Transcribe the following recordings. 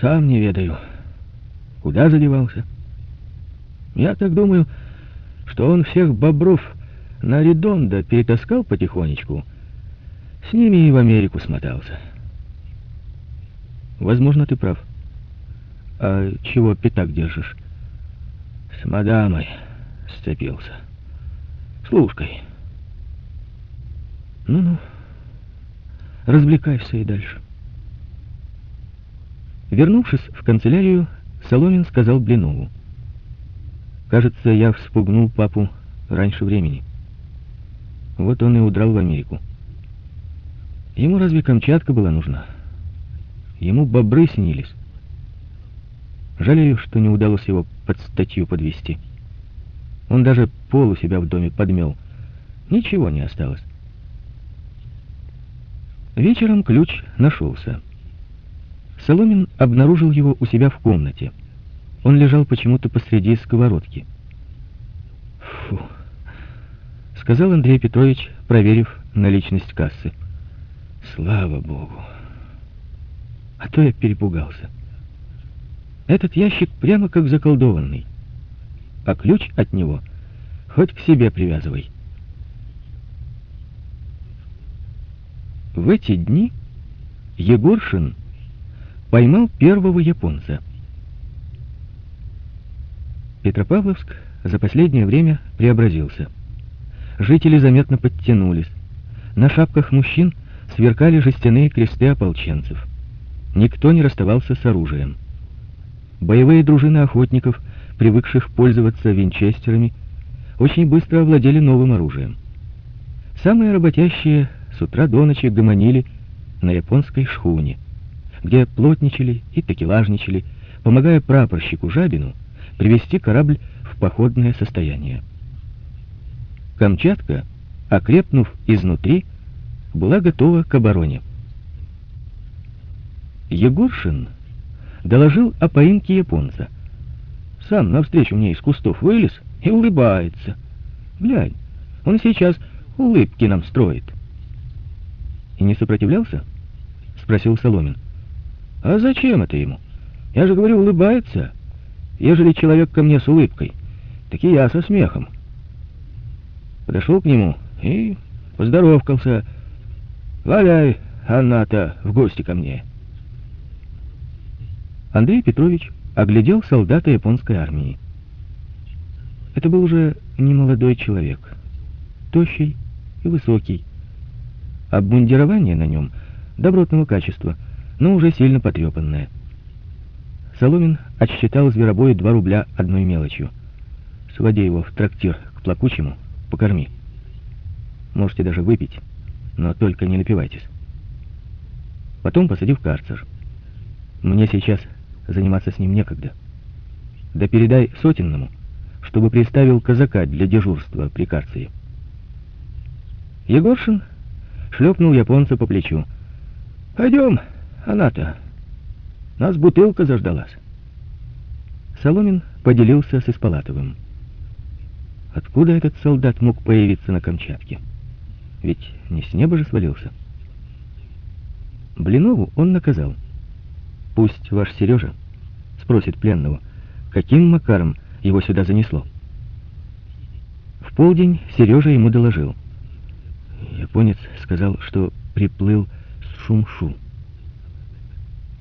Сам не ведаю. Куда задевался? Я так думаю, что он всех бобров на Редонда перетаскал потихонечку. С ними и в Америку смотался. Возможно, ты прав. А чего пятак держишь? С мадамой сцепился. Слушкой. Ну-ну, развлекайся и дальше. Вернувшись в канцелярию, Соломин сказал Блинову. «Кажется, я вспугнул папу раньше времени. Вот он и удрал в Америку. Ему разве Камчатка была нужна? Ему бобры снились. Жалею, что не удалось его под статью подвести. Он даже пол у себя в доме подмел. Ничего не осталось. Вечером ключ нашелся. Соломин обнаружил его у себя в комнате. Он лежал почему-то посреди сковородки. «Фу!» — сказал Андрей Петрович, проверив наличность кассы. «Слава Богу! А то я перепугался. Этот ящик прямо как заколдованный, а ключ от него хоть к себе привязывай». В эти дни Егоршин поймал первого японца. Петропавловск за последнее время преобразился. Жители заметно подтянулись. На шапках мужчин сверкали жестяные кресты ополченцев. Никто не расставался с оружием. Боевые дружины охотников, привыкших пользоваться винчестерами, очень быстро овладели новым оружием. Самые работящие с утра до ночи гомонили на японской шхуне — где плотничали и такелажничали, помогая прапорщику Жабину привести корабль в походное состояние. Камчатка, окрепнув изнутри, была готова к обороне. Егоршин доложил о поимке японца. Сам навстречу мне из кустов вылез и улыбается. Глянь, он сейчас улыбки нам строит. И не сопротивлялся? Спросил Соломин. А зачем это ему? Я же говорю, улыбается. Ежели человек ко мне с улыбкой, так и я со смехом. Подошел к нему и поздоровкался. Валяй, Анната, в гости ко мне. Андрей Петрович оглядел солдата японской армии. Это был уже не молодой человек, тощий и высокий. Обмундирование на нем добротного качества — но уже сильно потрепанная. Соломин отсчитал зверобою два рубля одной мелочью. Своди его в трактир к плакучему, покорми. Можете даже выпить, но только не напивайтесь. Потом посади в карцер. Мне сейчас заниматься с ним некогда. Да передай сотенному, чтобы приставил казака для дежурства при карцере. Егоршин шлепнул японца по плечу. «Пойдем!» Она-то. Нас бутылка заждалась. Соломин поделился с Испалатовым. Откуда этот солдат мог появиться на Камчатке? Ведь не с неба же свалился. Блинову он наказал. Пусть ваш Сережа спросит пленного, каким макаром его сюда занесло. В полдень Сережа ему доложил. Японец сказал, что приплыл с Шумшу.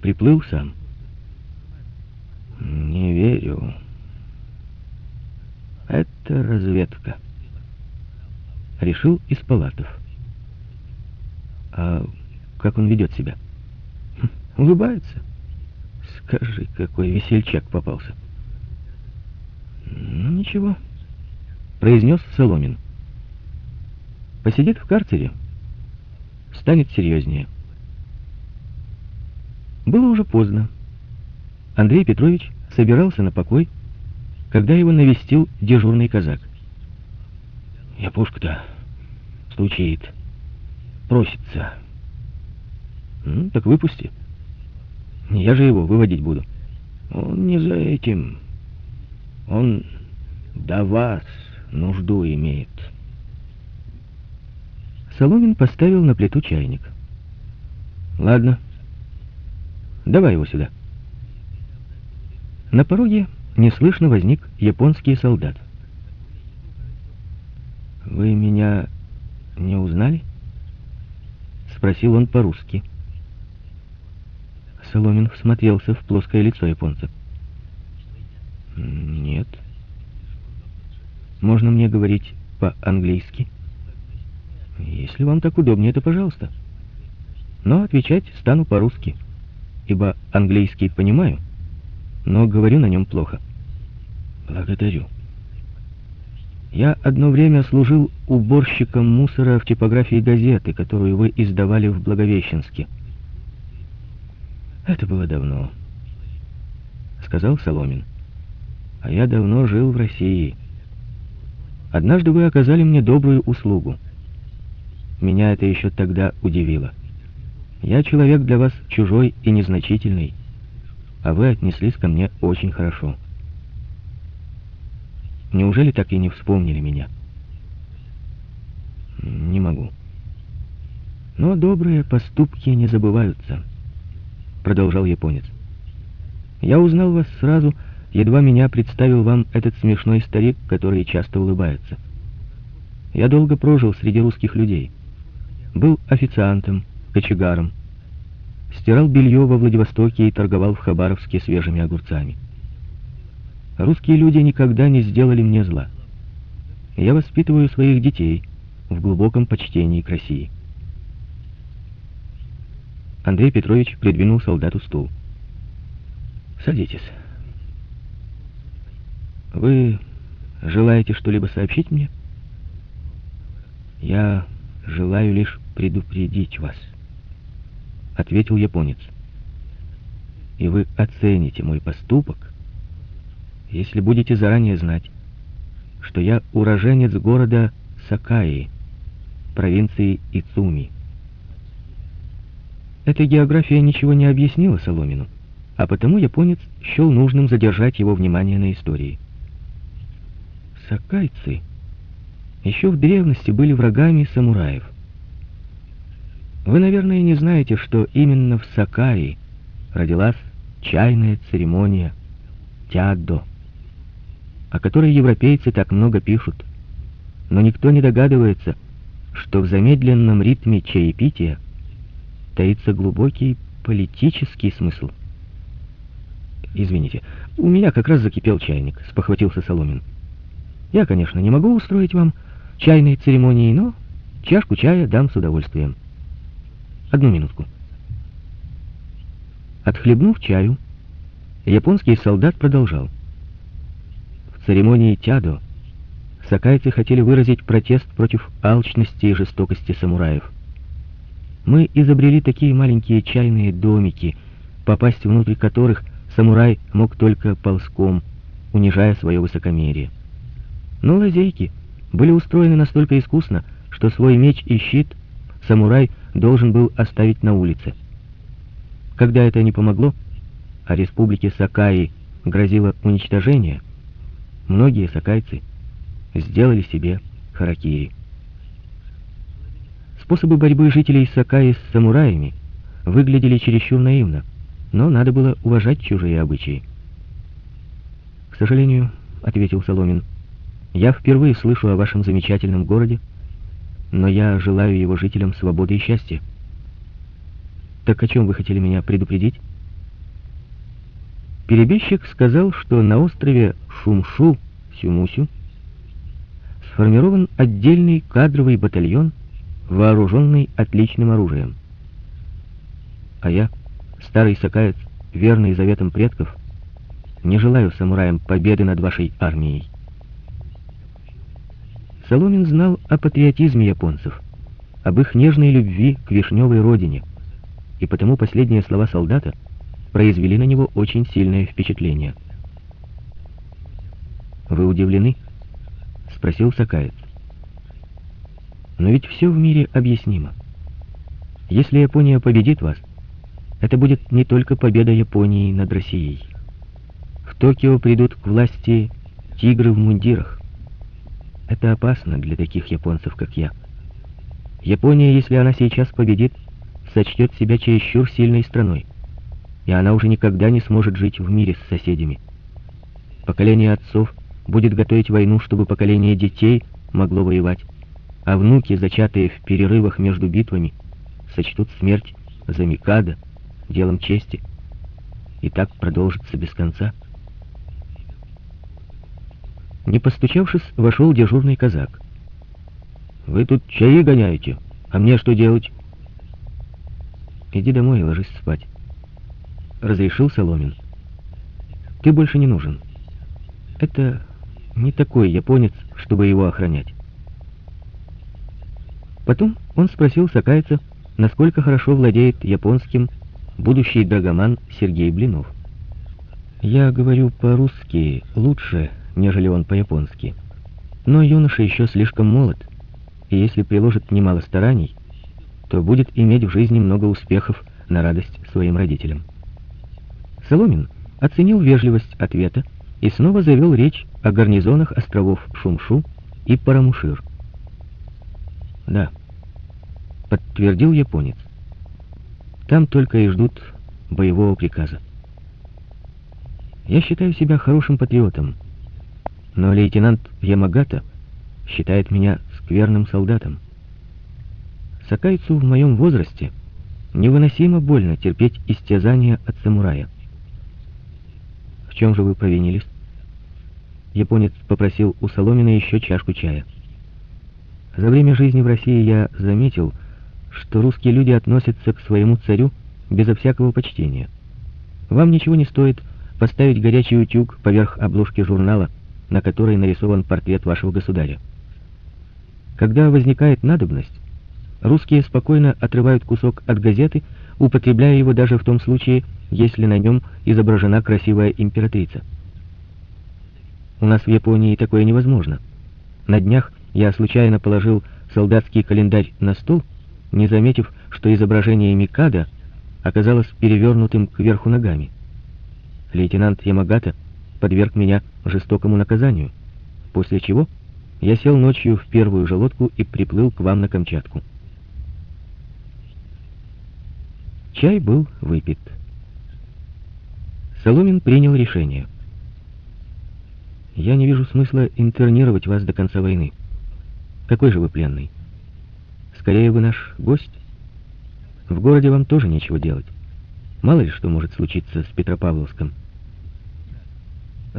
Приплыл сам. Не верю. Это разведка. Решил из палатов. А как он ведет себя? Хм, улыбается. Скажи, какой весельчак попался. Ну, ничего, произнес Соломин. Посидит в карцере, станет серьезнее. Было уже поздно. Андрей Петрович собирался на покой, когда его навестил дежурный казак. «Я пушка-то стучит, просится». «Ну, так выпусти. Я же его выводить буду». «Он не за этим. Он до вас нужду имеет». Соломин поставил на плиту чайник. «Ладно». Давай его сюда. На пороге неслышно возник японский солдат. «Вы меня не узнали?» — спросил он по-русски. Соломин всмотрелся в плоское лицо японца. «Нет. Можно мне говорить по-английски?» «Если вам так удобнее, то пожалуйста. Но отвечать стану по-русски, ибо английский понимаю, но говорю на нем плохо». «Благодарю». Я одно время служил уборщиком мусора в типографии газеты, которую вы издавали в Благовещенске. Это было давно, сказал Соломин. А я давно жил в России. Однажды вы оказали мне добрую услугу. Меня это еще тогда удивило. Я человек для вас чужой и незначительный, а вы отнеслись ко мне очень хорошо. Неужели так и не вспомнили меня? Не могу. Но добрые поступки не забываются, продолжал японец. Я узнал вас сразу, едва меня представил вам этот смешной старик, который часто улыбается. Я долго прожил среди русских людей. Был официантом, кочегаром. Стирал белье во Владивостоке и торговал в Хабаровске свежими огурцами. Русские люди никогда не сделали мне зла. Я воспитываю своих детей в глубоком почтении к России. Андрей Петрович придвинул солдату стул. «Садитесь. Вы желаете что-либо сообщить мне?» «Я желаю лишь предупредить вас», — ответил японец. «И вы оцените мой поступок, если будете заранее знать, что я уроженец города Сакаи, провинции Ицуми. Эта география ничего не объяснила Соломину, а потому японец счел нужным задержать его внимание на истории. Сакайцы еще в древности были врагами самураев. Вы, наверное, не знаете, что именно в Сакаи родилась чайная церемония Тядо о которой европейцы так много пишут. Но никто не догадывается, что в замедленном ритме чаепития таится глубокий политический смысл. «Извините, у меня как раз закипел чайник», — спохватился Соломин. «Я, конечно, не могу устроить вам чайной церемонии, но чашку чая дам с удовольствием. Одну минутку». Отхлебнув чаю, японский солдат продолжал церемонии тядо сакайцы хотели выразить протест против алчности и жестокости самураев. Мы изобрели такие маленькие чайные домики, попасть внутрь которых самурай мог только ползком, унижая свое высокомерие. Но лазейки были устроены настолько искусно, что свой меч и щит самурай должен был оставить на улице. Когда это не помогло, а республике Сакаи грозило уничтожение, многие сакайцы сделали себе харакири. Способы борьбы жителей Сакаи с самураями выглядели чересчур наивно, но надо было уважать чужие обычаи. «К сожалению», — ответил Соломин, — «я впервые слышу о вашем замечательном городе, но я желаю его жителям свободы и счастья». «Так о чем вы хотели меня предупредить?» Перебежчик сказал, что на острове Шумшу, Сюмусю, сформирован отдельный кадровый батальон, вооруженный отличным оружием. А я, старый сакаец, верный заветам предков, не желаю самураям победы над вашей армией. Соломин знал о патриотизме японцев, об их нежной любви к вишневой родине, и потому последние слова солдата произвели на него очень сильное впечатление — «Вы удивлены?» — спросил Сакаец. «Но ведь все в мире объяснимо. Если Япония победит вас, это будет не только победа Японии над Россией. В Токио придут к власти тигры в мундирах. Это опасно для таких японцев, как я. Япония, если она сейчас победит, сочтет себя чересчур сильной страной, и она уже никогда не сможет жить в мире с соседями. Поколение отцов будет готовить войну, чтобы поколение детей могло воевать, а внуки, зачатые в перерывах между битвами, сочтут смерть за Микадо делом чести. И так продолжится без конца. Не постучавшись, вошел дежурный казак. «Вы тут чаи гоняете, а мне что делать?» «Иди домой и ложись спать», — разрешил Соломин. «Ты больше не нужен. Это не такой японец, чтобы его охранять». Потом он спросил Сакайца, насколько хорошо владеет японским будущий драгоман Сергей Блинов. «Я говорю по-русски лучше, нежели он по-японски. Но юноша еще слишком молод, и если приложит немало стараний, то будет иметь в жизни много успехов на радость своим родителям. Соломин оценил вежливость ответа и снова завел речь о гарнизонах островов Шумшу и Парамушир. «Да», — подтвердил японец. «Там только и ждут боевого приказа. Я считаю себя хорошим патриотом, но лейтенант Ямагата считает меня скверным солдатом. Сакайцу в моем возрасте невыносимо больно терпеть истязания от самурая. В чем же вы провинились? Японец попросил у Соломина еще чашку чая. За время жизни в России я заметил, что русские люди относятся к своему царю безо всякого почтения. Вам ничего не стоит поставить горячий утюг поверх обложки журнала, на которой нарисован портрет вашего государя. Когда возникает надобность, русские спокойно отрывают кусок от газеты, употребляя его даже в том случае, если на нем изображена красивая императрица. У нас в Японии такое невозможно. На днях я случайно положил солдатский календарь на стол, не заметив, что изображение Микада оказалось перевернутым кверху ногами. Лейтенант Ямагата подверг меня жестокому наказанию, после чего я сел ночью в первую же лодку и приплыл к вам на Камчатку. Чай был выпит. Соломин принял решение. Я не вижу смысла интернировать вас до конца войны. Какой же вы пленный? Скорее вы наш гость. В городе вам тоже нечего делать. Мало ли что может случиться с Петропавловском.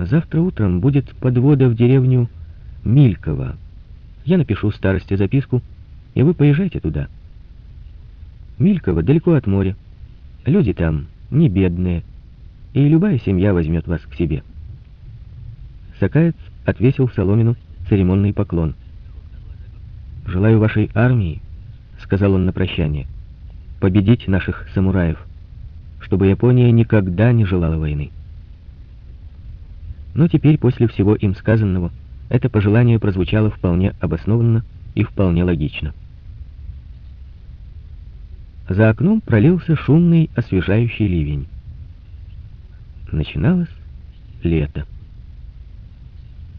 Завтра утром будет подвода в деревню Милькова. Я напишу старости записку, и вы поезжайте туда. Милькова далеко от моря. Люди там не бедные, и любая семья возьмет вас к себе. Сакаец отвесил Соломину церемонный поклон. «Желаю вашей армии», — сказал он на прощание, — «победить наших самураев, чтобы Япония никогда не желала войны». Но теперь, после всего им сказанного, это пожелание прозвучало вполне обоснованно и вполне логично. За окном пролился шумный, освежающий ливень. Начиналось лето.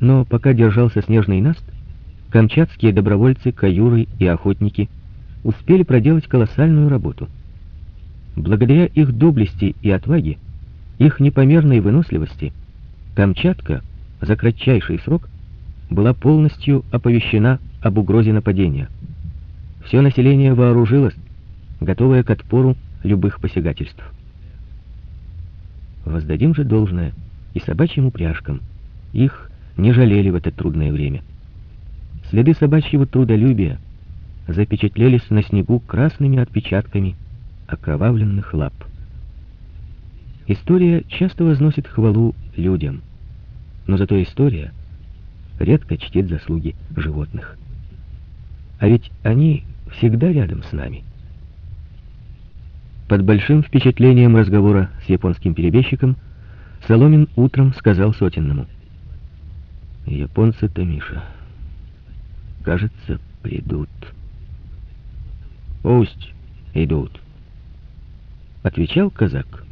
Но пока держался снежный наст, камчатские добровольцы, каюры и охотники успели проделать колоссальную работу. Благодаря их доблести и отваге, их непомерной выносливости, Камчатка за кратчайший срок была полностью оповещена об угрозе нападения. Все население вооружилось, готовое к отпору любых посягательств. Воздадим же должное и собачьим упряжкам. Их не жалели в это трудное время. Следы собачьего трудолюбия запечатлелись на снегу красными отпечатками окровавленных лап. История часто возносит хвалу людям, но зато история редко чтит заслуги животных. А ведь они всегда рядом с нами. Под большим впечатлением разговора с японским перебежчиком Соломин утром сказал Сотенному. «Японцы-то, Миша, кажется, придут». «Пусть идут», — отвечал казак.